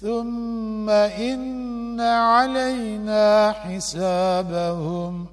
ثم إن علينا حسابهم